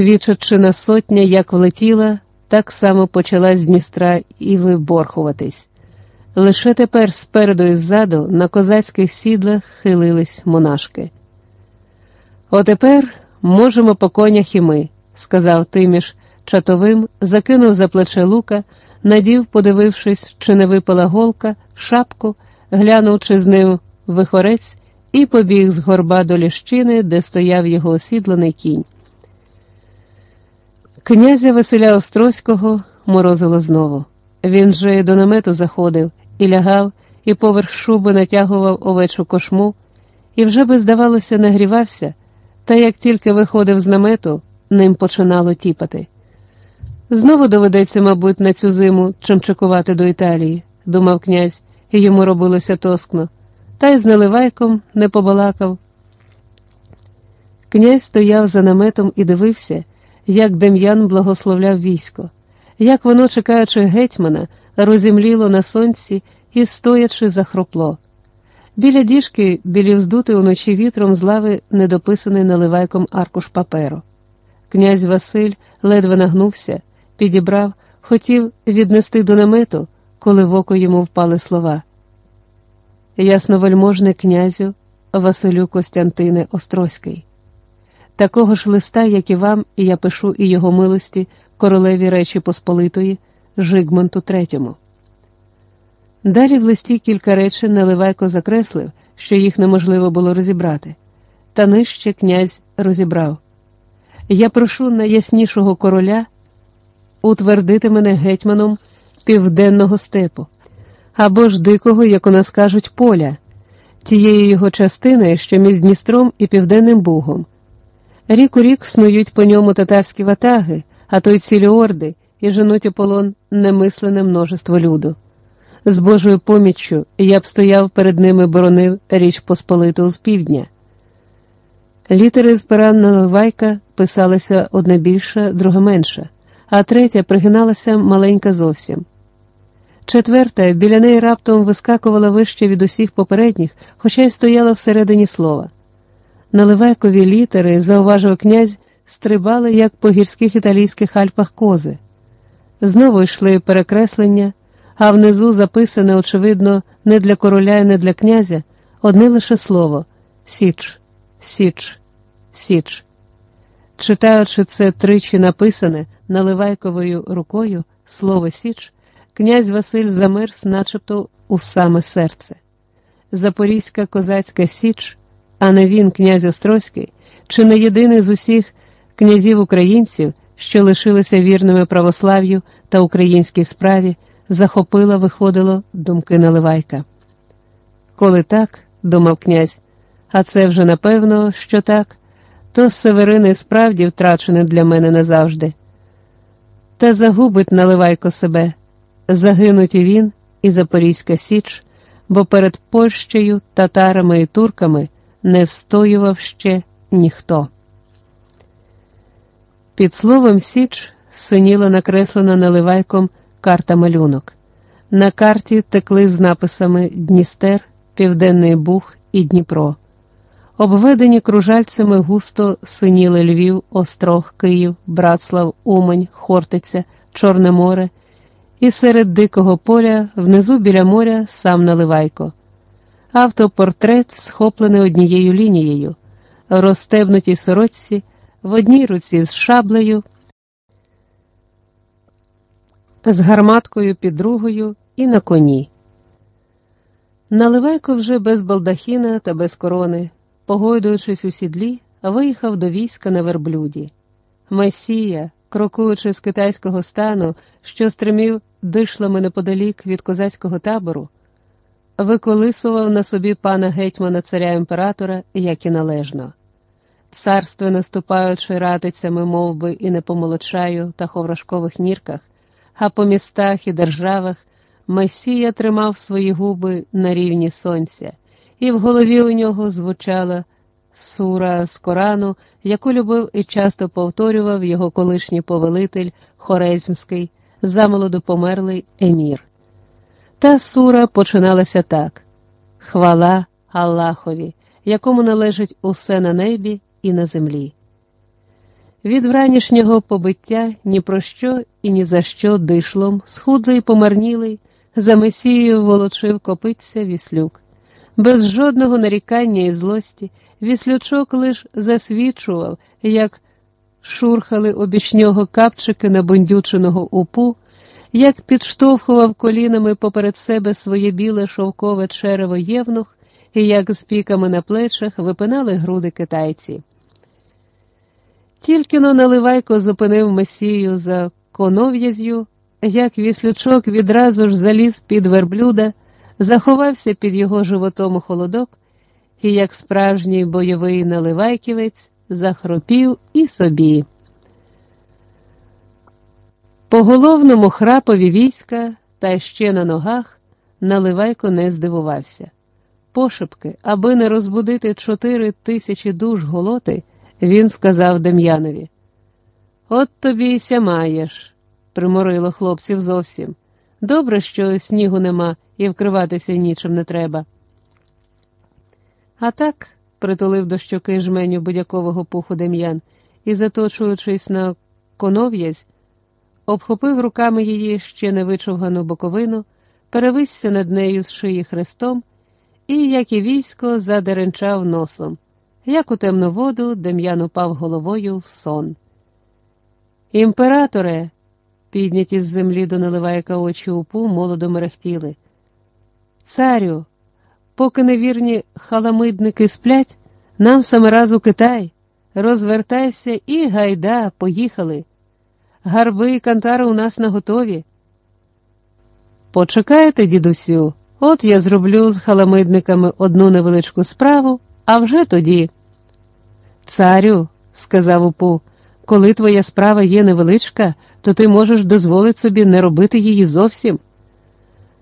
свідчачи сотня, як влетіла, так само почала з Дністра і виборхуватись. Лише тепер спереду і ззаду на козацьких сідлах хилились монашки. Отепер можемо по конях і ми, сказав Тиміш чатовим, закинув за плече лука, надів, подивившись, чи не випала голка, шапку, глянув, чи з ним вихорець, і побіг з горба до ліщини, де стояв його осідланий кінь. Князя Василя Острозького морозило знову. Він же до намету заходив і лягав, і поверх шуби натягував овечу кошму, і вже би, здавалося, нагрівався, та як тільки виходив з намету, ним починало тіпати. Знову доведеться, мабуть, на цю зиму чимчикувати до Італії, думав князь, і йому робилося тоскно, та й з наливайком не побалакав. Князь стояв за наметом і дивився, як Дем'ян благословляв військо, як воно, чекаючи гетьмана, розімліло на сонці і стоячи захропло. Біля діжки білів здутий уночі вітром з лави недописаний наливайком аркуш паперу. Князь Василь ледве нагнувся, підібрав, хотів віднести до намету, коли в око йому впали слова. Ясновельможний князю Василю Костянтине Острозький. Такого ж листа, як і вам, і я пишу і його милості королеві Речі Посполитої, Жигмонту III. Далі в листі кілька речень Наливайко закреслив, що їх неможливо було розібрати, та нижче князь розібрав. Я прошу найяснішого короля утвердити мене гетьманом південного степу, або ж дикого, як у нас кажуть, поля, тієї його частини, що між Дністром і Південним Бугом. Рік у рік снують по ньому татарські ватаги, а то й цілі орди, і женуть у полон немислене множество люду. З Божою поміччю я б стояв перед ними боронив річ Посполиту з півдня. Літери з пера наливайка писалися одна більша, друга менша, а третя пригиналася маленька зовсім. Четверта біля неї раптом вискакувала вище від усіх попередніх, хоча й стояла всередині слова. Наливайкові літери, зауважив князь, стрибали, як по гірських італійських Альпах кози. Знову йшли перекреслення, а внизу записане, очевидно, не для короля і не для князя, одне лише слово Січ, Січ, Січ. Читаючи це тричі написане наливайковою рукою слово Січ, князь Василь замерз, начебто у саме серце. Запорізька козацька Січ, а не він, князь Острозький, чи не єдиний з усіх князів українців, що лишилися вірними православ'ю та українській справі, захопила, виходило, думки Наливайка. Коли так, думав князь, а це вже напевно, що так, то Северини справді втрачений для мене назавжди. Та загубить Наливайко себе, загинуть і він, і Запорізька Січ, бо перед Польщею, татарами і турками не встоював ще ніхто. Під словом Січ синіла накреслена наливайком карта малюнок. На карті текли з написами Дністер, Південний Буг і Дніпро. Обведені кружальцями густо синіли Львів, Острог, Київ, Братслав, Умань, Хортиця, Чорне море, і серед дикого поля, внизу біля моря, сам Наливайко. Автопортрет схоплений однією лінією, розстебнутій сорочці, в одній руці з шаблею, з гарматкою під другою і на коні. Наливайко вже без балдахіна та без корони, погойдуючись у сідлі, виїхав до війська на верблюді. Месія, крокуючи з китайського стану, що стримів дишлами неподалік від козацького табору, виколисував на собі пана гетьмана царя імператора, як і належно. Царство, наступаючи ратицями, мов би, і не по молочаю та ховрашкових нірках, а по містах і державах, Месія тримав свої губи на рівні сонця, і в голові у нього звучала сура з Корану, яку любив і часто повторював його колишній повелитель Хорезмський, замолоду померлий Емір. Та сура починалася так: Хвала Аллахові, якому належить усе на небі і на землі. Від вранішнього побиття ні про що і ні за що дишлом, схудлий, помарнілий, за месією волочив копиться віслюк. Без жодного нарікання і злості віслючок лиш засвідчував, як шурхали обіч нього капчики набундюченого упу, як підштовхував колінами поперед себе своє біле шовкове черево євнух, і як з піками на плечах випинали груди китайці. Тільки но наливайко зупинив месію за конов'язю, як віслючок відразу ж заліз під верблюда, заховався під його животом у холодок, і, як справжній бойовий наливайківець, захропів і собі. По головному храпові війська та ще на ногах наливайко не здивувався. Пошепки, аби не розбудити чотири тисячі душ голоти, він сказав Дем'янові: От тобі й ся маєш, приморило хлопців зовсім. Добре, що снігу нема і вкриватися нічим не треба. А так, притулив до щоки жменю будякового пуху Дем'ян і, заточуючись на конов'язь, обхопив руками її ще невичовгану боковину, перевисся над нею з шиї хрестом і, як і військо, задеренчав носом. Як у темну воду, Дем'ян упав головою в сон. Імператоре, підняті з землі до наливайка очі упу, молодо мерехтіли. Царю, поки невірні халамидники сплять, нам саме разу Китай. Розвертайся і гайда, поїхали. Гарби і кантари у нас наготові. Почекайте, дідусю, от я зроблю з халамидниками одну невеличку справу, а вже тоді. Царю, сказав упу, коли твоя справа є невеличка, то ти можеш дозволити собі не робити її зовсім.